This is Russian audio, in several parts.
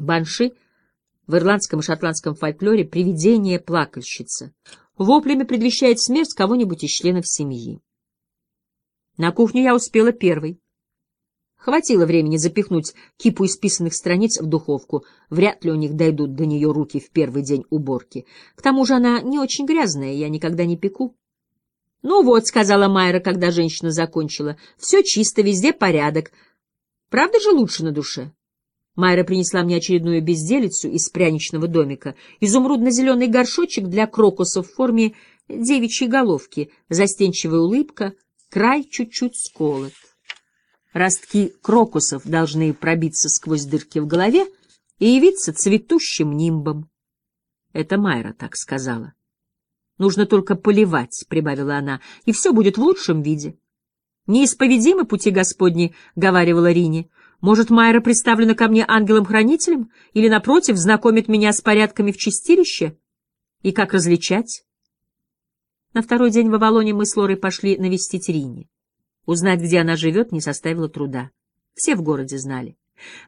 Банши в ирландском и шотландском фольклоре привидение-плакальщица. Воплями предвещает смерть кого-нибудь из членов семьи. На кухню я успела первой. Хватило времени запихнуть кипу исписанных страниц в духовку. Вряд ли у них дойдут до нее руки в первый день уборки. К тому же она не очень грязная, я никогда не пеку. — Ну вот, — сказала Майра, когда женщина закончила, — все чисто, везде порядок. Правда же лучше на душе? Майра принесла мне очередную безделицу из пряничного домика, изумрудно-зеленый горшочек для крокусов в форме девичьей головки, застенчивая улыбка, край чуть-чуть сколот. Ростки крокусов должны пробиться сквозь дырки в голове и явиться цветущим нимбом. Это Майра так сказала. Нужно только поливать, — прибавила она, — и все будет в лучшем виде. Неисповедимы пути Господни, — говаривала Рине. Может, Майра представлена ко мне ангелом-хранителем или, напротив, знакомит меня с порядками в чистилище? И как различать? На второй день в Авалоне мы с Лорой пошли навестить Рине. Узнать, где она живет, не составило труда. Все в городе знали.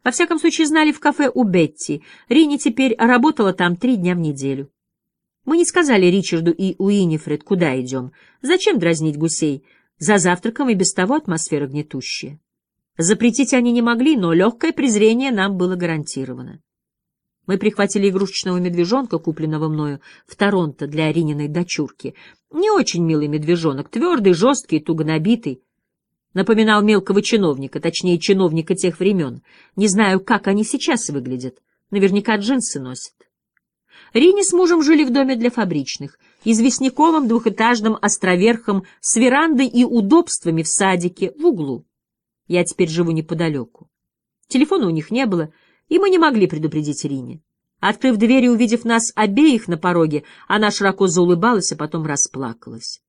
Во всяком случае, знали в кафе у Бетти. Рини теперь работала там три дня в неделю. Мы не сказали Ричарду и Уинифред, куда идем. Зачем дразнить гусей? За завтраком и без того атмосфера гнетущая. Запретить они не могли, но легкое презрение нам было гарантировано. Мы прихватили игрушечного медвежонка, купленного мною в Торонто для Арининой дочурки. Не очень милый медвежонок, твердый, жесткий, туго набитый. Напоминал мелкого чиновника, точнее, чиновника тех времен. Не знаю, как они сейчас выглядят. Наверняка джинсы носят. Рини с мужем жили в доме для фабричных, известняковом двухэтажном островерхом с верандой и удобствами в садике в углу. Я теперь живу неподалеку. Телефона у них не было, и мы не могли предупредить Рине. Открыв дверь и увидев нас обеих на пороге, она широко заулыбалась, а потом расплакалась.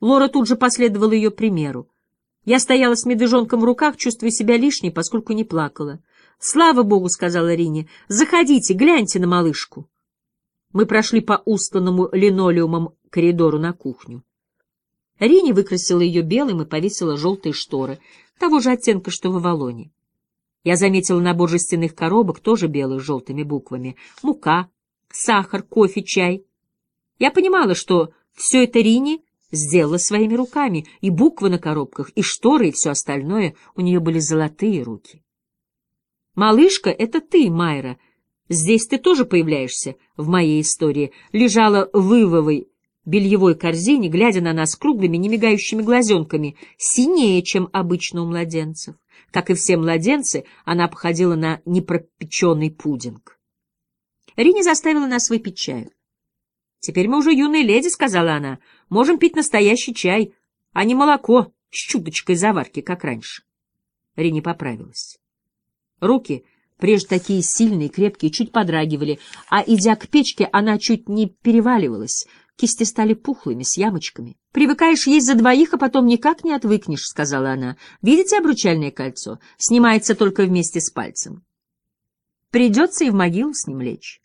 Лора тут же последовала ее примеру. Я стояла с медвежонком в руках, чувствуя себя лишней, поскольку не плакала. «Слава Богу!» — сказала Рине. «Заходите, гляньте на малышку». Мы прошли по устланному линолеумом коридору на кухню. Рини выкрасила ее белым и повесила желтые шторы, того же оттенка, что в Авалоне. Я заметила набор жестяных коробок, тоже белых с желтыми буквами. Мука, сахар, кофе, чай. Я понимала, что все это Рини сделала своими руками, и буквы на коробках, и шторы, и все остальное. У нее были золотые руки. «Малышка, это ты, Майра», Здесь ты тоже появляешься в моей истории. Лежала в ивовой бельевой корзине, глядя на нас круглыми, немигающими глазенками, синее, чем обычно у младенцев. Как и все младенцы, она походила на непропеченный пудинг. Рини заставила нас выпить чаю. «Теперь мы уже юные леди», — сказала она. «Можем пить настоящий чай, а не молоко с чуточкой заварки, как раньше». Рини поправилась. Руки прежде такие сильные, крепкие, чуть подрагивали, а, идя к печке, она чуть не переваливалась. Кисти стали пухлыми, с ямочками. «Привыкаешь есть за двоих, а потом никак не отвыкнешь», — сказала она. «Видите обручальное кольцо? Снимается только вместе с пальцем. Придется и в могилу с ним лечь».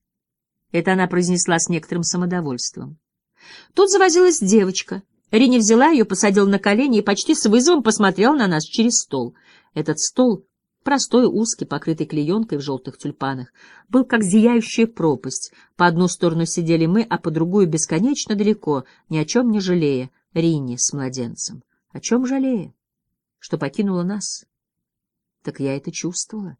Это она произнесла с некоторым самодовольством. Тут завозилась девочка. Рини взяла ее, посадила на колени и почти с вызовом посмотрела на нас через стол. Этот стол простой, узкий, покрытый клеенкой в желтых тюльпанах, был как зияющая пропасть. По одну сторону сидели мы, а по другую бесконечно далеко, ни о чем не жалея, Рини с младенцем. О чем жалея? Что покинула нас? Так я это чувствовала.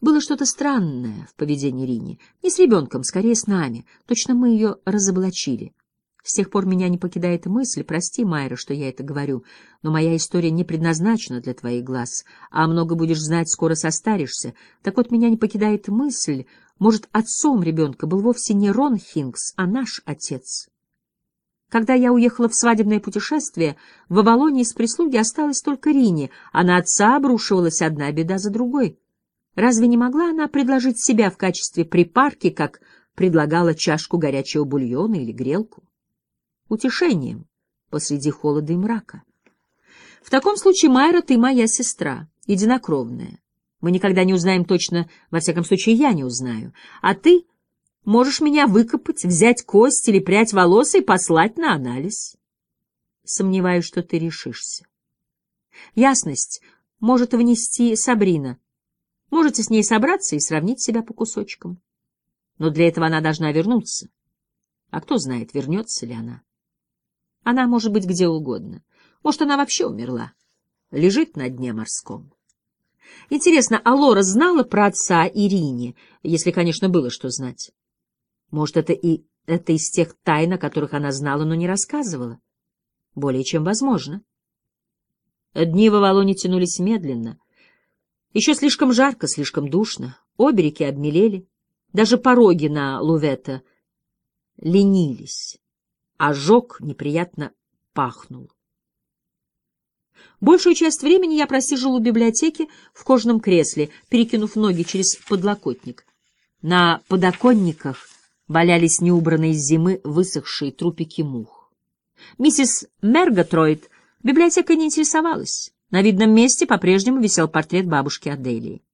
Было что-то странное в поведении Рини. Не с ребенком, скорее с нами. Точно мы ее разоблачили. С тех пор меня не покидает мысль, прости, Майра, что я это говорю, но моя история не предназначена для твоих глаз, а много будешь знать, скоро состаришься. Так вот, меня не покидает мысль, может, отцом ребенка был вовсе не Рон Хинкс, а наш отец. Когда я уехала в свадебное путешествие, в Авалоне из прислуги осталась только Рини, а на отца обрушивалась одна беда за другой. Разве не могла она предложить себя в качестве припарки, как предлагала чашку горячего бульона или грелку? Утешением посреди холода и мрака. В таком случае, Майра, ты моя сестра, единокровная. Мы никогда не узнаем точно, во всяком случае, я не узнаю. А ты можешь меня выкопать, взять кость или прядь волос и послать на анализ. Сомневаюсь, что ты решишься. Ясность может внести Сабрина. Можете с ней собраться и сравнить себя по кусочкам. Но для этого она должна вернуться. А кто знает, вернется ли она. Она может быть где угодно. Может, она вообще умерла. Лежит на дне морском. Интересно, а Лора знала про отца Ирине, если, конечно, было что знать? Может, это и это из тех тайн, о которых она знала, но не рассказывала? Более чем возможно. Дни в Авалоне тянулись медленно. Еще слишком жарко, слишком душно. Обе реки обмелели. Даже пороги на Лувета ленились. Ожог неприятно пахнул. Большую часть времени я просиживал в библиотеке в кожаном кресле, перекинув ноги через подлокотник. На подоконниках валялись неубранные с зимы высохшие трупики мух. Миссис Мерготроид библиотекой не интересовалась. На видном месте по-прежнему висел портрет бабушки Аделии.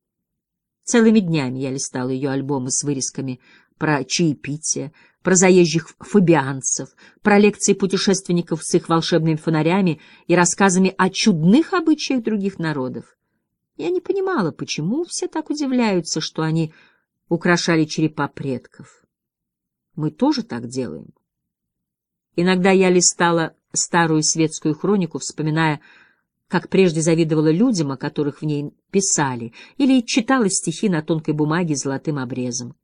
Целыми днями я листал ее альбомы с вырезками про чаепитие, про заезжих фабианцев, про лекции путешественников с их волшебными фонарями и рассказами о чудных обычаях других народов. Я не понимала, почему все так удивляются, что они украшали черепа предков. Мы тоже так делаем. Иногда я листала старую светскую хронику, вспоминая, как прежде завидовала людям, о которых в ней писали, или читала стихи на тонкой бумаге с золотым обрезом.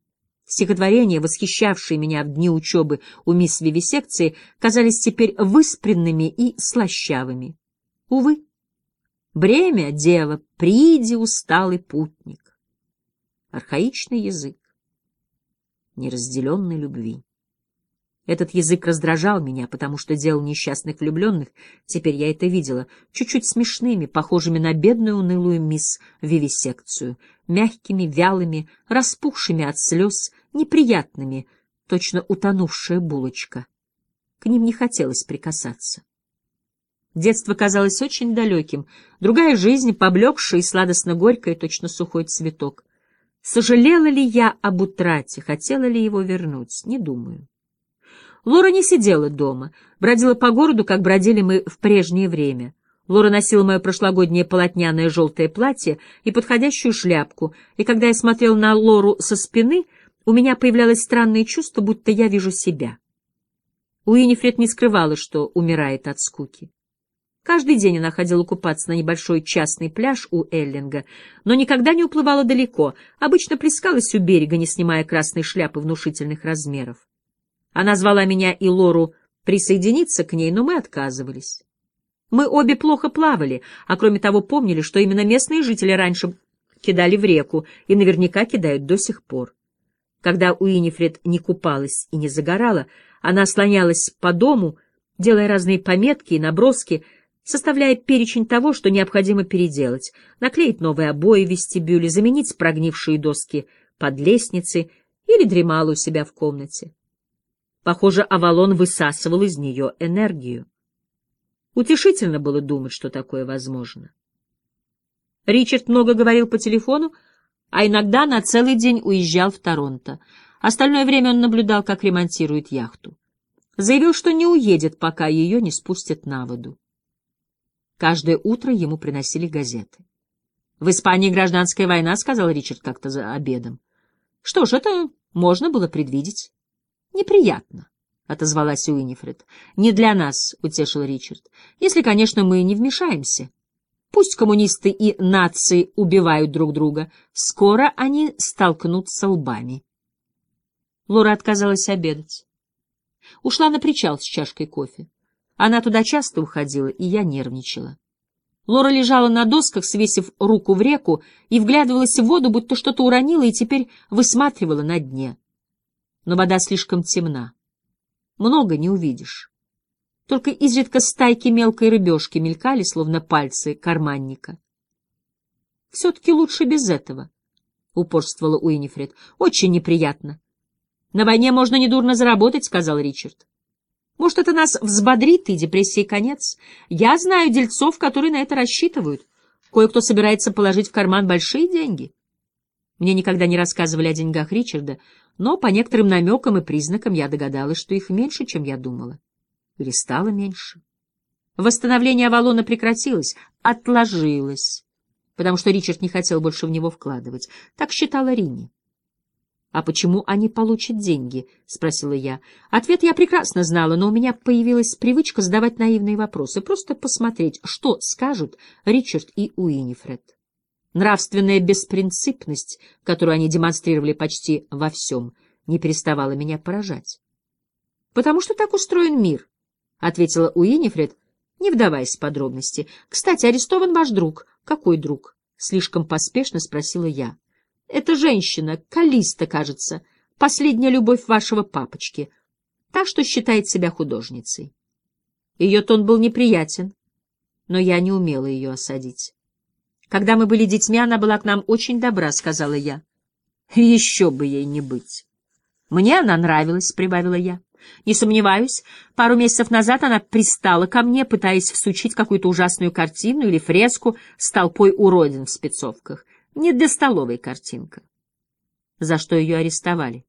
Стихотворения, восхищавшие меня в дни учебы у мисс Вивисекции, казались теперь выспренными и слащавыми. Увы, бремя, дева, приди, усталый путник. Архаичный язык неразделенной любви. Этот язык раздражал меня, потому что делал несчастных влюбленных, теперь я это видела, чуть-чуть смешными, похожими на бедную унылую мисс Вивисекцию, мягкими, вялыми, распухшими от слез, неприятными, точно утонувшая булочка. К ним не хотелось прикасаться. Детство казалось очень далеким, другая жизнь, поблекшая и сладостно-горькая, точно сухой цветок. Сожалела ли я об утрате, хотела ли его вернуть, не думаю. Лора не сидела дома, бродила по городу, как бродили мы в прежнее время. Лора носила мое прошлогоднее полотняное желтое платье и подходящую шляпку, и когда я смотрел на Лору со спины, у меня появлялось странное чувство, будто я вижу себя. Уинифред не скрывала, что умирает от скуки. Каждый день она ходила купаться на небольшой частный пляж у Эллинга, но никогда не уплывала далеко, обычно плескалась у берега, не снимая красной шляпы внушительных размеров. Она звала меня и Лору присоединиться к ней, но мы отказывались. Мы обе плохо плавали, а кроме того помнили, что именно местные жители раньше кидали в реку и наверняка кидают до сих пор. Когда Уинифред не купалась и не загорала, она слонялась по дому, делая разные пометки и наброски, составляя перечень того, что необходимо переделать, наклеить новые обои в вестибюле, заменить прогнившие доски под лестницей или дремала у себя в комнате. Похоже, Авалон высасывал из нее энергию. Утешительно было думать, что такое возможно. Ричард много говорил по телефону, а иногда на целый день уезжал в Торонто. Остальное время он наблюдал, как ремонтируют яхту. Заявил, что не уедет, пока ее не спустят на воду. Каждое утро ему приносили газеты. «В Испании гражданская война», — сказал Ричард как-то за обедом. «Что ж, это можно было предвидеть». «Неприятно», — отозвалась Уинифред. «Не для нас», — утешил Ричард. «Если, конечно, мы не вмешаемся. Пусть коммунисты и нации убивают друг друга. Скоро они столкнутся лбами». Лора отказалась обедать. Ушла на причал с чашкой кофе. Она туда часто уходила, и я нервничала. Лора лежала на досках, свесив руку в реку, и вглядывалась в воду, будто что-то уронила, и теперь высматривала на дне. Но вода слишком темна. Много не увидишь. Только изредка стайки мелкой рыбешки мелькали, словно пальцы карманника. — Все-таки лучше без этого, — упорствовала Уинифред. — Очень неприятно. — На войне можно недурно заработать, — сказал Ричард. Может, это нас взбодрит, и депрессии конец. Я знаю дельцов, которые на это рассчитывают. Кое-кто собирается положить в карман большие деньги. Мне никогда не рассказывали о деньгах Ричарда, но по некоторым намекам и признакам я догадалась, что их меньше, чем я думала. Или стало меньше. Восстановление Авалона прекратилось, отложилось. потому что Ричард не хотел больше в него вкладывать. Так считала Ринни. «А почему они получат деньги?» — спросила я. Ответ я прекрасно знала, но у меня появилась привычка задавать наивные вопросы, просто посмотреть, что скажут Ричард и Уинифред. Нравственная беспринципность, которую они демонстрировали почти во всем, не переставала меня поражать. «Потому что так устроен мир», — ответила Уинифред, не вдаваясь в подробности. «Кстати, арестован ваш друг». «Какой друг?» — слишком поспешно спросила я. «Это женщина, Калиста, кажется, последняя любовь вашего папочки, так что считает себя художницей». Ее тон был неприятен, но я не умела ее осадить. «Когда мы были детьми, она была к нам очень добра», — сказала я. «Еще бы ей не быть». «Мне она нравилась», — прибавила я. Не сомневаюсь, пару месяцев назад она пристала ко мне, пытаясь всучить какую-то ужасную картину или фреску с толпой уродин в спецовках. Не для столовой картинка. За что ее арестовали?